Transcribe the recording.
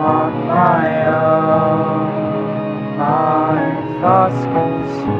on my own. My thoughts consume.